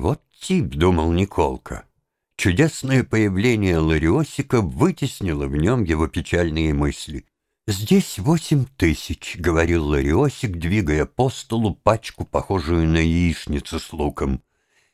Вот тип, думал Николка. Чудесное появление Лариосика вытеснило в нем его печальные мысли. «Здесь восемь тысяч», — говорил Лариосик, двигая по столу пачку, похожую на яичницу с луком.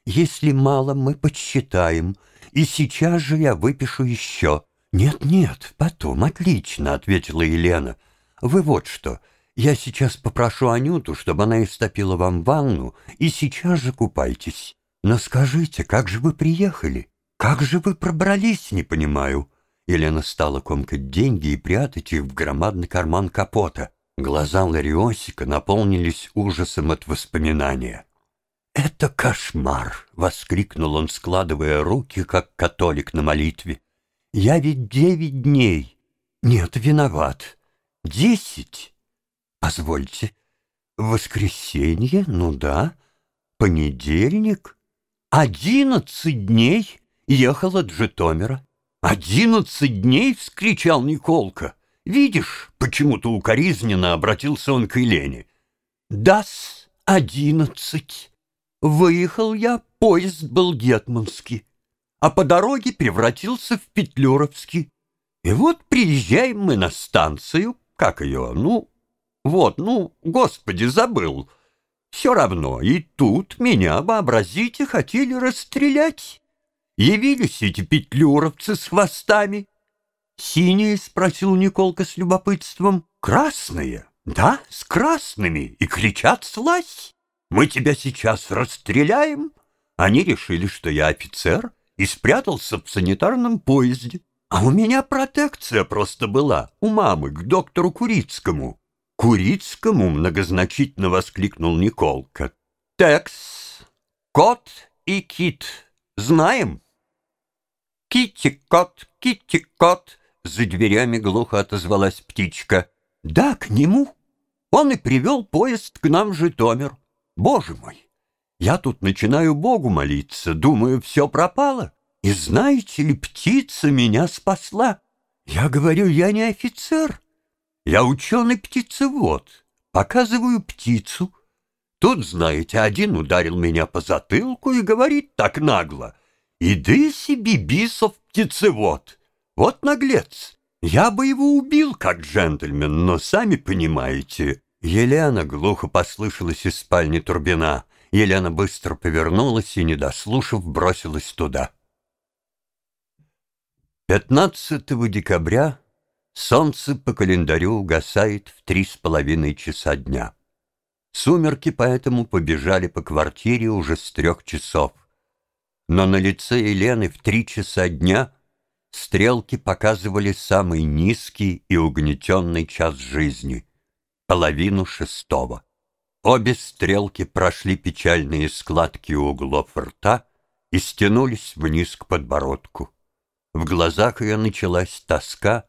«Если мало, мы подсчитаем, и сейчас же я выпишу еще». «Нет-нет, потом, отлично», — ответила Елена. «Вы вот что, я сейчас попрошу Анюту, чтобы она истопила вам ванну, и сейчас же купайтесь. Но скажите, как же вы приехали? Как же вы пробрались, не понимаю?» Елена стала комкать деньги и прятать их в громадный карман капота. Глаза Лариосика наполнились ужасом от воспоминания. «Это кошмар!» — воскликнул он, складывая руки, как католик на молитве. «Я ведь девять дней. Нет, виноват. Десять. Позвольте. Воскресенье? Ну да. Понедельник? Одиннадцать дней ехал от Житомира. «Одиннадцать дней!» — вскричал Николка. «Видишь, почему-то укоризненно обратился он к Елене. «Да-с, одиннадцать. Выехал я, поезд был детманский, а по дороге превратился в Петлюровский. И вот приезжаем мы на станцию, как ее, ну, вот, ну, господи, забыл. Все равно, и тут меня, вообразите, хотели расстрелять. Явились эти петлюровцы с хвостами. «Синие?» — спросил Николка с любопытством. «Красные?» «Да, с красными, и кричат слазь! Мы тебя сейчас расстреляем!» Они решили, что я офицер, и спрятался в санитарном поезде. А у меня протекция просто была, у мамы, к доктору Курицкому. «Курицкому?» — многозначительно воскликнул Николка. «Текс, кот и кит. Знаем?» «Китти-кот, Китти-кот!» За дверями глухо отозвалась птичка. «Да, к нему. Он и привел поезд к нам в Житомир. Боже мой! Я тут начинаю Богу молиться, думаю, все пропало. И знаете ли, птица меня спасла. Я говорю, я не офицер. Я ученый-птицевод. Показываю птицу. Тут, знаете, один ударил меня по затылку и говорит так нагло — Иди себе, бисов птицевод. Вот наглец. Я бы его убил, как джентльмен, но сами понимаете. Елена глухо послышалась из спальни Турбина. Елена быстро повернулась и, не дослушав, бросилась туда. 15 декабря солнце по календарю угасает в три с половиной часа дня. Сумерки поэтому побежали по квартире уже с трех часов но на лице Елены в три часа дня стрелки показывали самый низкий и угнетенный час жизни — половину шестого. Обе стрелки прошли печальные складки углов рта и стянулись вниз к подбородку. В глазах ее началась тоска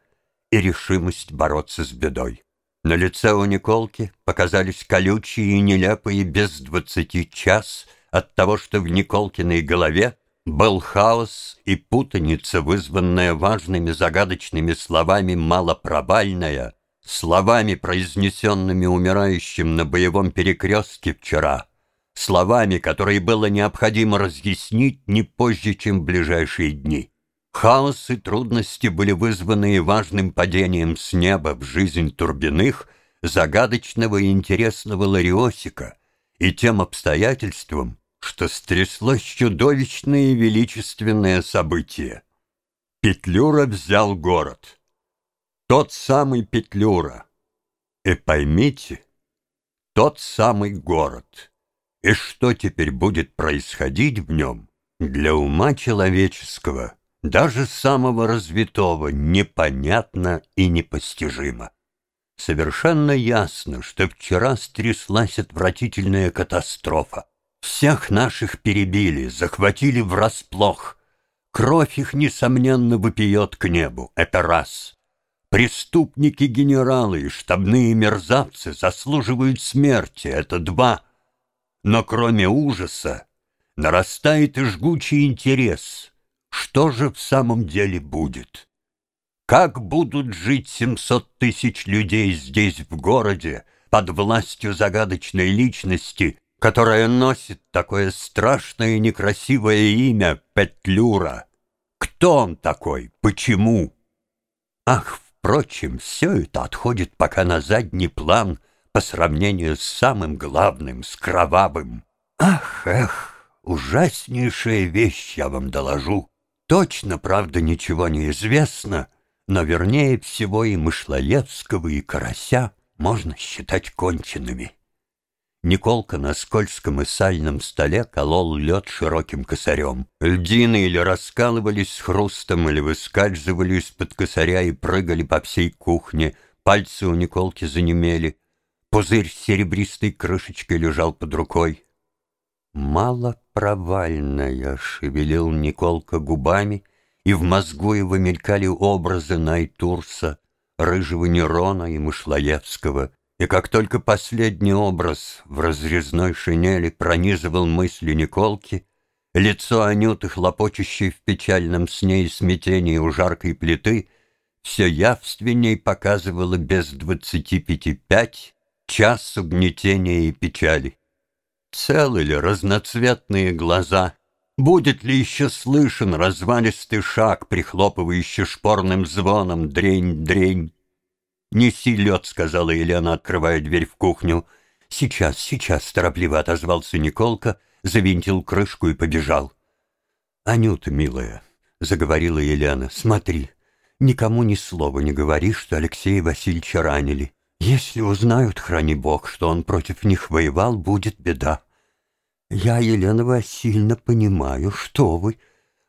и решимость бороться с бедой. На лице у Николки показались колючие и нелепые без двадцати час — от того, что в Николкиной голове был хаос и путаница, вызванная важными загадочными словами «малопробальная», словами, произнесенными умирающим на боевом перекрестке вчера, словами, которые было необходимо разъяснить не позже, чем в ближайшие дни. Хаос и трудности были вызваны важным падением с неба в жизнь Турбиных, загадочного и интересного Лариосика, и тем обстоятельством, что стряслось чудовищное и величественное событие. Петлюра взял город. Тот самый Петлюра. И поймите, тот самый город. И что теперь будет происходить в нем, для ума человеческого, даже самого развитого, непонятно и непостижимо. Совершенно ясно, что вчера стряслась отвратительная катастрофа. Всех наших перебили, захватили врасплох. Кровь их, несомненно, выпьет к небу, это раз. Преступники-генералы и штабные мерзавцы заслуживают смерти, это два. Но кроме ужаса нарастает и жгучий интерес. Что же в самом деле будет? Как будут жить семьсот тысяч людей здесь, в городе, под властью загадочной личности, которая носит такое страшное и некрасивое имя Петлюра? Кто он такой? Почему? Ах, впрочем, все это отходит пока на задний план по сравнению с самым главным, с кровавым. Ах, эх, ужаснейшая вещь, я вам доложу. Точно, правда, ничего не известно, но вернее всего и Мышлоевского, и Карася можно считать конченными. Николка на скользком и сальном столе колол лед широким косарем. Льдины или раскалывались с хрустом, или выскальзывали из-под косаря и прыгали по всей кухне. Пальцы у Николки занемели. Пузырь с серебристой крышечкой лежал под рукой. «Малопровальная», — шевелил Николка губами, и в мозгу его мелькали образы Найтурса, Рыжего Нерона и Мышлоевского. И как только последний образ в разрезной шинели пронизывал мысли Николки, лицо Анюты, хлопочущей в печальном сне и смятении у жаркой плиты, все явственней показывало без двадцати пяти пять час угнетения и печали. Целы ли разноцветные глаза? Будет ли еще слышен развалистый шаг, прихлопывающий шпорным звоном дрень-дрень? «Неси лед», — сказала Елена, открывая дверь в кухню. «Сейчас, сейчас», — торопливо отозвался Николка, завинтил крышку и побежал. «Анюта, милая», — заговорила Елена, — «смотри, никому ни слова не говори, что Алексея Васильевича ранили. Если узнают, храни Бог, что он против них воевал, будет беда. Я, Елена Васильевна, понимаю, что вы.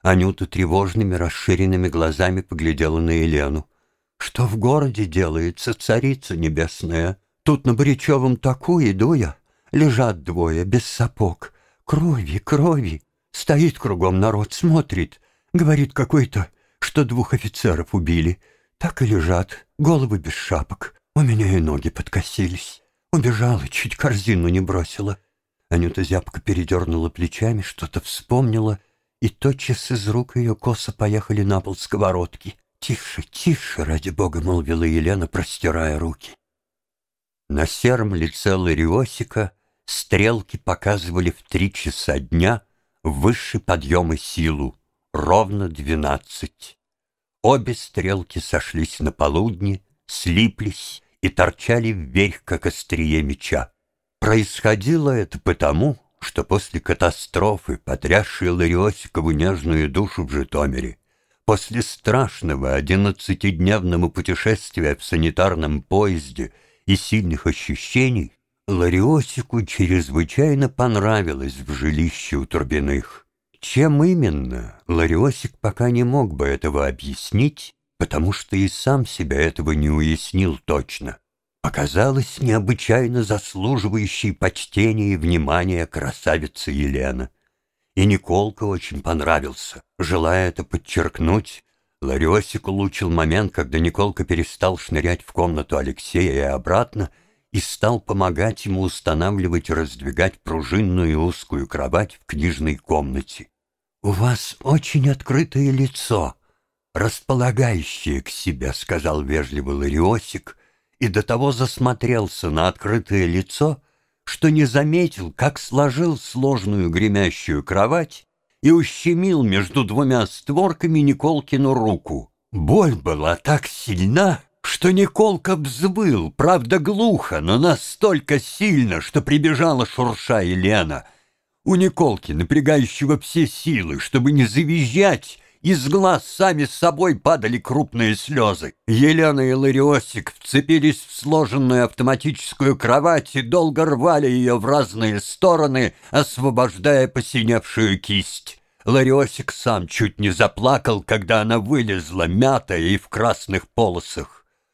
Анюта тревожными расширенными глазами поглядела на Елену. Что в городе делается, царица небесная? Тут на Борячевом таку иду я. Лежат двое, без сапог. Крови, крови. Стоит кругом народ, смотрит. Говорит какой-то, что двух офицеров убили. Так и лежат, головы без шапок. У меня и ноги подкосились. Убежала, чуть корзину не бросила. Анюта зябко передернула плечами, что-то вспомнила, и тотчас из рук ее косо поехали на пол сковородки. «Тише, тише, ради бога!» — молвила Елена, простирая руки. На сером лице Лариосика стрелки показывали в три часа дня высший подъем и силу, ровно двенадцать. Обе стрелки сошлись на полудне, слиплись и торчали вверх, как острие меча. Происходило это потому, что после катастрофы, потрясшей Лариосикову нежную душу в Житомире, после страшного одиннадцатидневного путешествия в санитарном поезде и сильных ощущений, Лариосику чрезвычайно понравилось в жилище у Турбиных. Чем именно, Лариосик пока не мог бы этого объяснить, потому что и сам себя этого не уяснил точно. Показалась необычайно заслуживающей почтения и внимания красавица Елена. И Николка очень понравился. Желая это подчеркнуть, Ларесик улучил момент, когда Николка перестал шнырять в комнату Алексея и обратно и стал помогать ему устанавливать и раздвигать пружинную и узкую кровать в книжной комнате. «У вас очень открытое лицо», располагающее к себе», — сказал вежливо Лариосик, и до того засмотрелся на открытое лицо, что не заметил, как сложил сложную гремящую кровать и ущемил между двумя створками Николкину руку. Боль была так сильна, что Николка взвыл, правда глухо, но настолько сильно, что прибежала шурша Елена. У Николки, напрягающего все силы, чтобы не завизжать, из глаз сами с собой падали крупные слезы. Елена и Лариосик вцепились в сложенную автоматическую кровать и долго рвали ее в разные стороны, освобождая посиневшую кисть. Лариосик сам чуть не заплакал, когда она вылезла, мятая и в красных полосах.